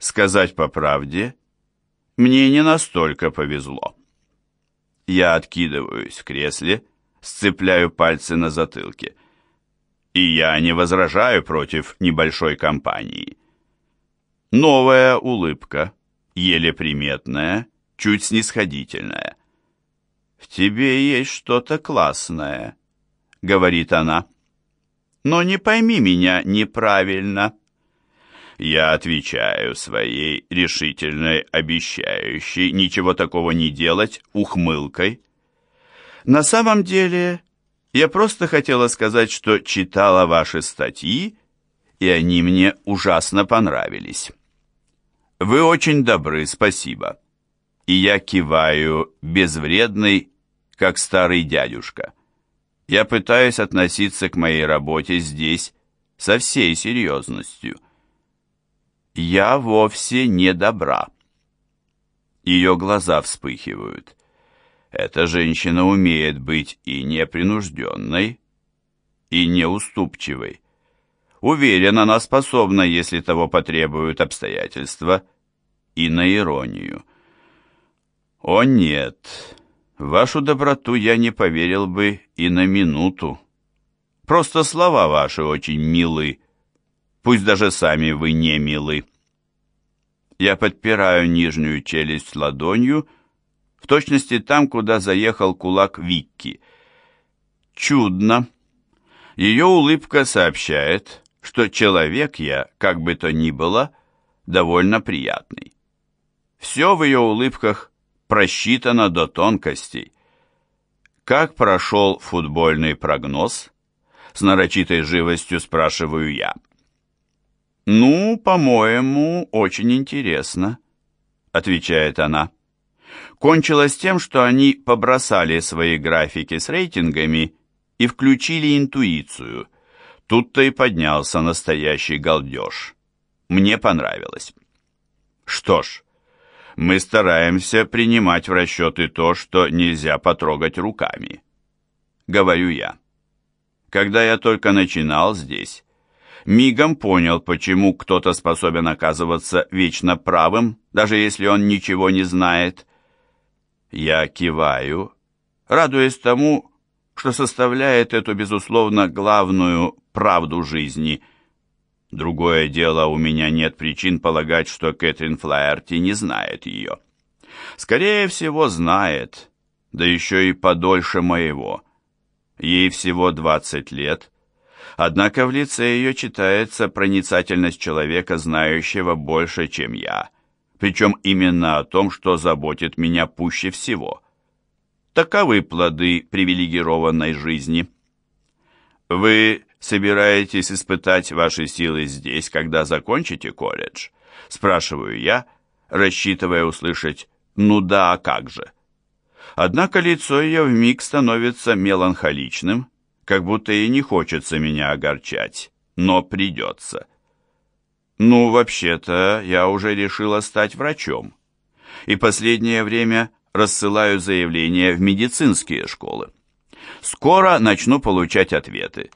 Сказать по правде, мне не настолько повезло. Я откидываюсь в кресле, сцепляю пальцы на затылке. И я не возражаю против небольшой компании. Новая улыбка, еле приметная, чуть снисходительная. «В тебе есть что-то классное», — говорит она. «Но не пойми меня неправильно». Я отвечаю своей решительной, обещающей ничего такого не делать ухмылкой. На самом деле, я просто хотела сказать, что читала ваши статьи, и они мне ужасно понравились. Вы очень добры, спасибо. И я киваю, безвредный, как старый дядюшка. Я пытаюсь относиться к моей работе здесь со всей серьезностью. Я вовсе не добра. Ее глаза вспыхивают. Эта женщина умеет быть и непринужденной, и неуступчивой. Уверен, она способна, если того потребуют обстоятельства, и на иронию. О нет, вашу доброту я не поверил бы и на минуту. Просто слова ваши очень милы, пусть даже сами вы не милы. Я подпираю нижнюю челюсть ладонью, в точности там, куда заехал кулак Викки. Чудно. Ее улыбка сообщает, что человек я, как бы то ни было, довольно приятный. Все в ее улыбках просчитано до тонкостей. Как прошел футбольный прогноз? С нарочитой живостью спрашиваю я. «Ну, по-моему, очень интересно», — отвечает она. Кончилось тем, что они побросали свои графики с рейтингами и включили интуицию — Тут-то и поднялся настоящий галдеж. Мне понравилось. Что ж, мы стараемся принимать в расчеты то, что нельзя потрогать руками. Говорю я. Когда я только начинал здесь, мигом понял, почему кто-то способен оказываться вечно правым, даже если он ничего не знает. Я киваю, радуясь тому, что составляет эту, безусловно, главную правду жизни. Другое дело, у меня нет причин полагать, что Кэтрин Флаерти не знает ее. Скорее всего, знает, да еще и подольше моего. Ей всего 20 лет, однако в лице ее читается проницательность человека, знающего больше, чем я, причем именно о том, что заботит меня пуще всего. Таковы плоды привилегированной жизни. Вы собираетесь испытать ваши силы здесь, когда закончите колледж?» Спрашиваю я, рассчитывая услышать «ну да, а как же?». Однако лицо ее вмиг становится меланхоличным, как будто и не хочется меня огорчать, но придется. Ну, вообще-то, я уже решила стать врачом, и последнее время рассылаю заявления в медицинские школы. Скоро начну получать ответы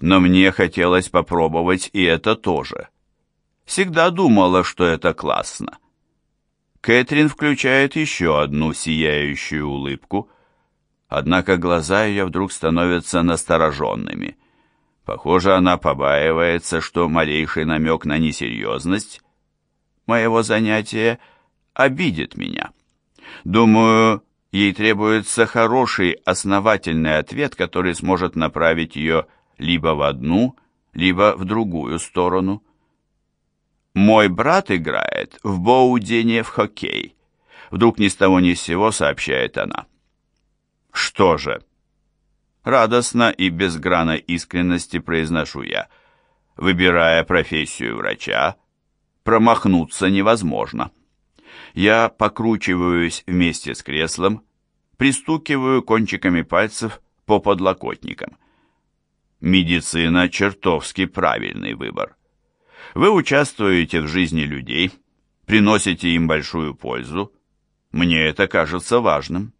но мне хотелось попробовать и это тоже. Всегда думала, что это классно. Кэтрин включает еще одну сияющую улыбку, однако глаза ее вдруг становятся настороженными. Похоже, она побаивается, что малейший намек на несерьезность моего занятия обидит меня. Думаю, ей требуется хороший, основательный ответ, который сможет направить ее либо в одну, либо в другую сторону. «Мой брат играет в Боудене в хоккей», вдруг ни с того ни с сего сообщает она. «Что же?» Радостно и без грана искренности произношу я. Выбирая профессию врача, промахнуться невозможно. Я покручиваюсь вместе с креслом, пристукиваю кончиками пальцев по подлокотникам. Медицина – чертовски правильный выбор. Вы участвуете в жизни людей, приносите им большую пользу. Мне это кажется важным.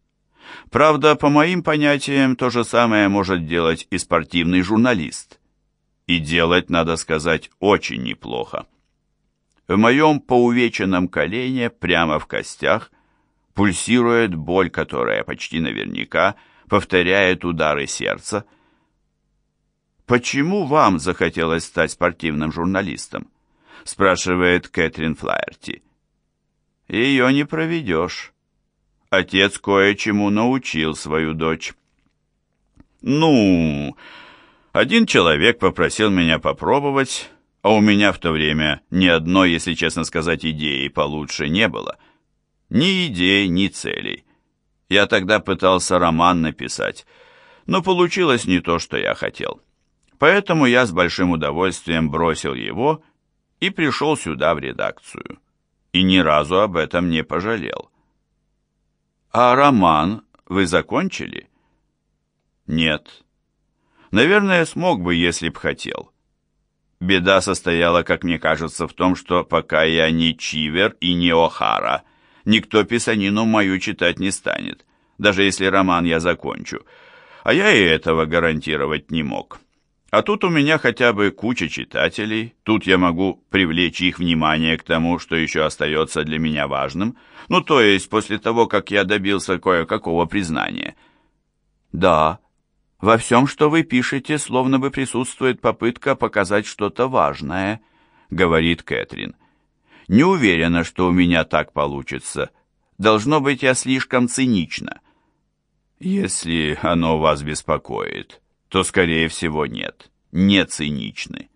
Правда, по моим понятиям, то же самое может делать и спортивный журналист. И делать, надо сказать, очень неплохо. В моем поувеченном колене, прямо в костях, пульсирует боль, которая почти наверняка повторяет удары сердца. «Почему вам захотелось стать спортивным журналистом?» спрашивает Кэтрин Флаерти. «Ее не проведешь. Отец кое-чему научил свою дочь». «Ну...» Один человек попросил меня попробовать, а у меня в то время ни одной, если честно сказать, идеи получше не было. Ни идей, ни целей. Я тогда пытался роман написать, но получилось не то, что я хотел. Поэтому я с большим удовольствием бросил его и пришел сюда в редакцию. И ни разу об этом не пожалел. А роман вы закончили? Нет. Наверное, смог бы, если б хотел. Беда состояла, как мне кажется, в том, что пока я не Чивер и не О'Хара, никто писанину мою читать не станет, даже если роман я закончу. А я и этого гарантировать не мог. А тут у меня хотя бы куча читателей, тут я могу привлечь их внимание к тому, что еще остается для меня важным, ну то есть после того, как я добился кое-какого признания. Да, во всем, что вы пишете, словно бы присутствует попытка показать что-то важное, говорит Кэтрин. Не уверена, что у меня так получится. Должно быть, я слишком цинична. Если оно вас беспокоит, то, скорее всего, нет. Не циничны.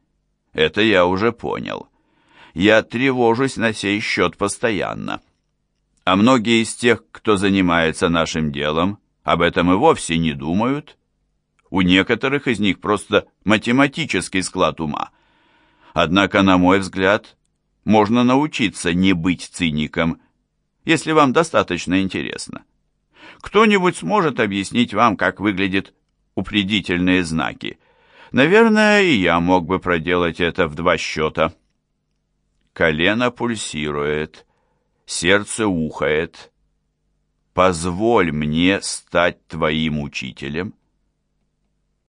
Это я уже понял. Я тревожусь на сей счет постоянно. А многие из тех, кто занимается нашим делом, об этом и вовсе не думают. У некоторых из них просто математический склад ума. Однако, на мой взгляд, можно научиться не быть циником, если вам достаточно интересно. Кто-нибудь сможет объяснить вам, как выглядят упредительные знаки. Наверное, и я мог бы проделать это в два счета. Колено пульсирует, сердце ухает. Позволь мне стать твоим учителем.